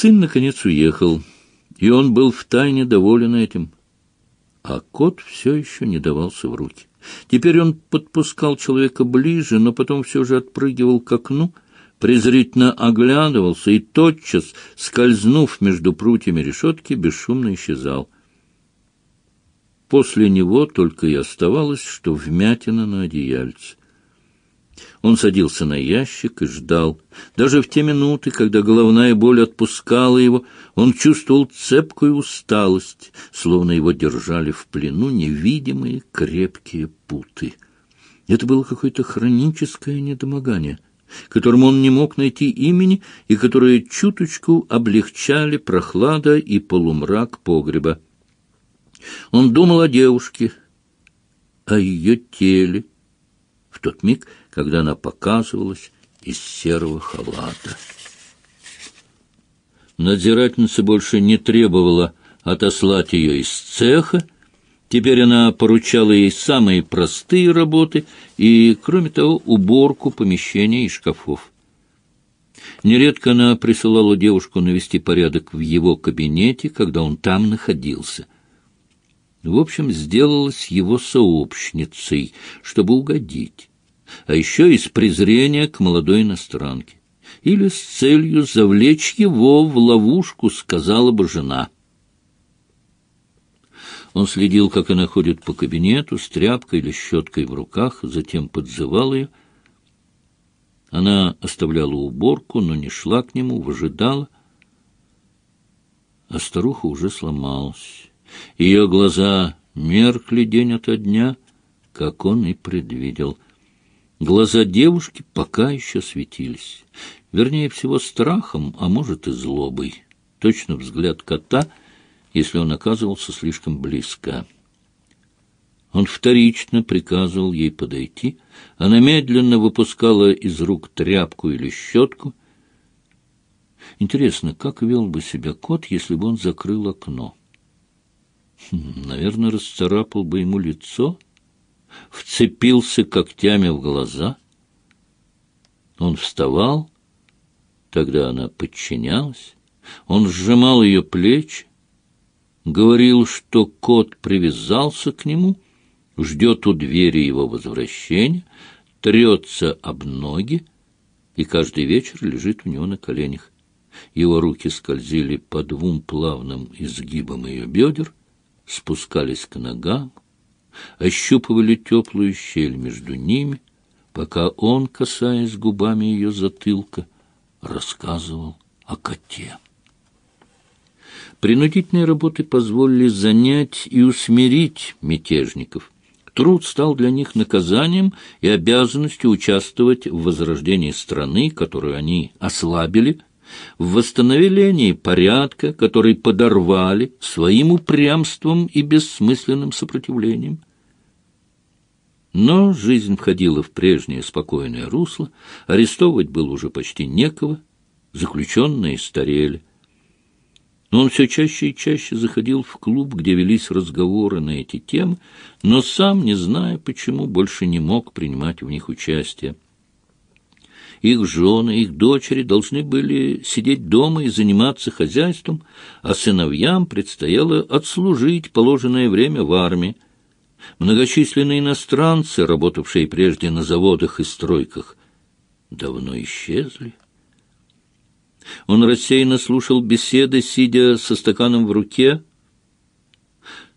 Сын, наконец, уехал, и он был втайне доволен этим. А кот все еще не давался в руки. Теперь он подпускал человека ближе, но потом все же отпрыгивал к окну, презрительно оглядывался и тотчас, скользнув между прутьями решетки, бесшумно исчезал. После него только и оставалось, что вмятина на одеяльце. Он садился на ящик и ждал. Даже в те минуты, когда головная боль отпускала его, он чувствовал цепкую усталость, словно его держали в плену невидимые крепкие путы. Это было какое-то хроническое недомогание, которому он не мог найти имени и которое чуточку облегчали прохлада и полумрак погреба. Он думал о девушке, о ее теле, в тот миг, когда она показывалась из серого халата. Надзирательница больше не требовала отослать ее из цеха, Теперь она поручала ей самые простые работы и, кроме того, уборку помещений и шкафов. Нередко она присылала девушку навести порядок в его кабинете, когда он там находился — в общем, сделалась его сообщницей, чтобы угодить, а еще из презрения к молодой иностранке. Или с целью завлечь его в ловушку, сказала бы жена. Он следил, как она ходит по кабинету с тряпкой или щеткой в руках, затем подзывал ее. Она оставляла уборку, но не шла к нему, выжидала. А старуха уже сломалась. Ее глаза меркли день ото дня, как он и предвидел. Глаза девушки пока еще светились. Вернее всего, страхом, а может и злобой. Точно взгляд кота, если он оказывался слишком близко. Он вторично приказывал ей подойти. Она медленно выпускала из рук тряпку или щетку. Интересно, как вел бы себя кот, если бы он закрыл окно? Наверное, расцарапал бы ему лицо, вцепился когтями в глаза. Он вставал, тогда она подчинялась. Он сжимал ее плечи, говорил, что кот привязался к нему, ждет у двери его возвращения, трется об ноги и каждый вечер лежит у него на коленях. Его руки скользили по двум плавным изгибам ее бедер, спускались к ногам, ощупывали теплую щель между ними, пока он, касаясь губами ее затылка, рассказывал о коте. Принудительные работы позволили занять и усмирить мятежников. Труд стал для них наказанием и обязанностью участвовать в возрождении страны, которую они ослабили, в восстановлении порядка, который подорвали своим упрямством и бессмысленным сопротивлением. Но жизнь входила в прежнее спокойное русло, арестовывать было уже почти некого, заключенные старели. Но он все чаще и чаще заходил в клуб, где велись разговоры на эти темы, но сам, не зная почему, больше не мог принимать в них участие. Их жены, их дочери должны были сидеть дома и заниматься хозяйством, а сыновьям предстояло отслужить положенное время в армии. Многочисленные иностранцы, работавшие прежде на заводах и стройках, давно исчезли. Он рассеянно слушал беседы, сидя со стаканом в руке.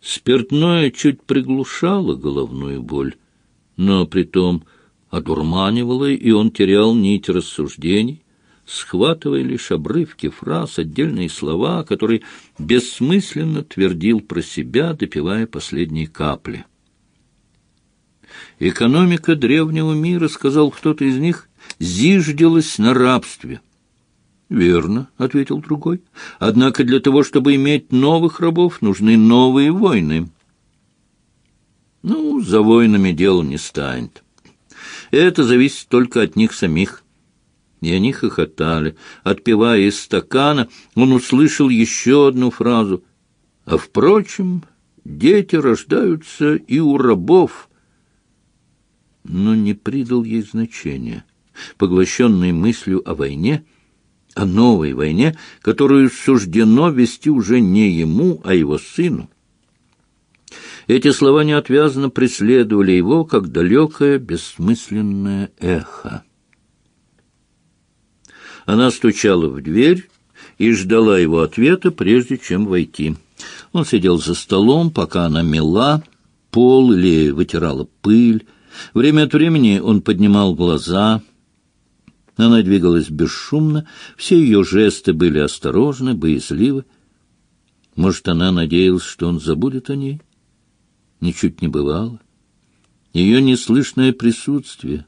Спиртное чуть приглушало головную боль, но при том одурманивало, и он терял нить рассуждений, схватывая лишь обрывки фраз, отдельные слова, которые бессмысленно твердил про себя, допивая последние капли. Экономика древнего мира, сказал кто-то из них, зиждилась на рабстве. «Верно», — ответил другой. «Однако для того, чтобы иметь новых рабов, нужны новые войны». «Ну, за войнами дело не станет». Это зависит только от них самих. И они хохотали. Отпивая из стакана, он услышал еще одну фразу. А, впрочем, дети рождаются и у рабов. Но не придал ей значения. Поглощенный мыслью о войне, о новой войне, которую суждено вести уже не ему, а его сыну. Эти слова неотвязно преследовали его, как далекое бессмысленное эхо. Она стучала в дверь и ждала его ответа, прежде чем войти. Он сидел за столом, пока она мела пол или вытирала пыль. Время от времени он поднимал глаза. Она двигалась бесшумно, все ее жесты были осторожны, боязливы. Может, она надеялась, что он забудет о ней? Ничуть не бывало. Ее неслышное присутствие,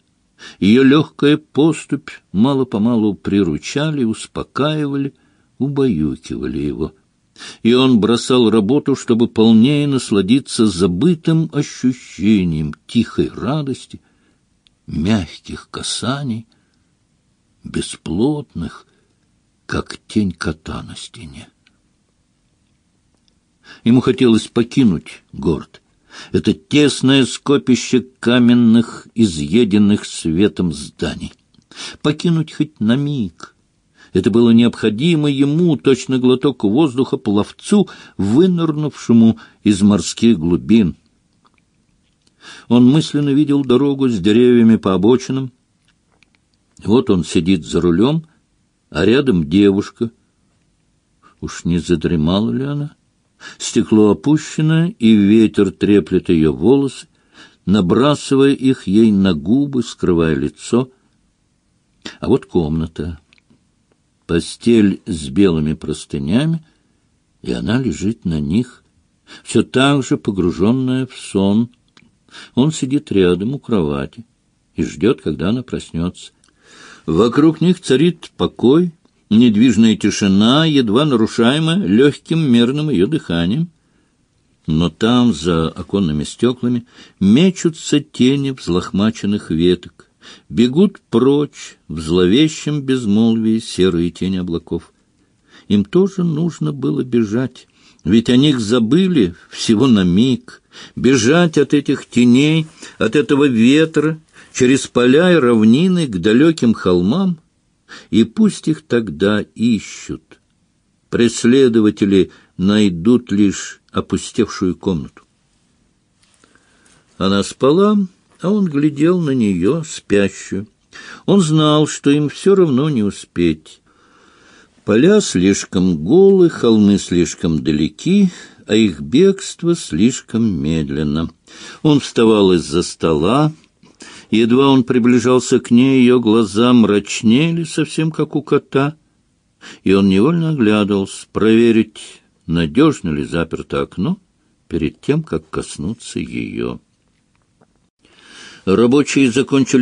ее легкая поступь мало-помалу приручали, успокаивали, убаюкивали его. И он бросал работу, чтобы полнее насладиться забытым ощущением тихой радости, мягких касаний, бесплотных, как тень кота на стене. Ему хотелось покинуть город, это тесное скопище каменных, изъеденных светом зданий. Покинуть хоть на миг. Это было необходимо ему, точно глоток воздуха пловцу, вынырнувшему из морских глубин. Он мысленно видел дорогу с деревьями по обочинам. Вот он сидит за рулем, а рядом девушка. Уж не задремала ли она? — Стекло опущено, и ветер треплет ее волосы, набрасывая их ей на губы, скрывая лицо. А вот комната. Постель с белыми простынями, и она лежит на них, все так же погруженная в сон. Он сидит рядом у кровати и ждет, когда она проснется. Вокруг них царит покой, недвижная тишина, едва нарушаемая легким мерным ее дыханием. Но там, за оконными стеклами, мечутся тени взлохмаченных веток, бегут прочь в зловещем безмолвии серые тени облаков. Им тоже нужно было бежать, ведь о них забыли всего на миг, бежать от этих теней, от этого ветра, через поля и равнины к далеким холмам, и пусть их тогда ищут. Преследователи найдут лишь опустевшую комнату. Она спала, а он глядел на нее, спящую. Он знал, что им все равно не успеть. Поля слишком голы, холмы слишком далеки, а их бегство слишком медленно. Он вставал из-за стола, Едва он приближался к ней, ее глаза мрачнели, совсем как у кота, и он невольно оглядывался, проверить, надежно ли заперто окно, перед тем, как коснуться ее. Рабочие закончили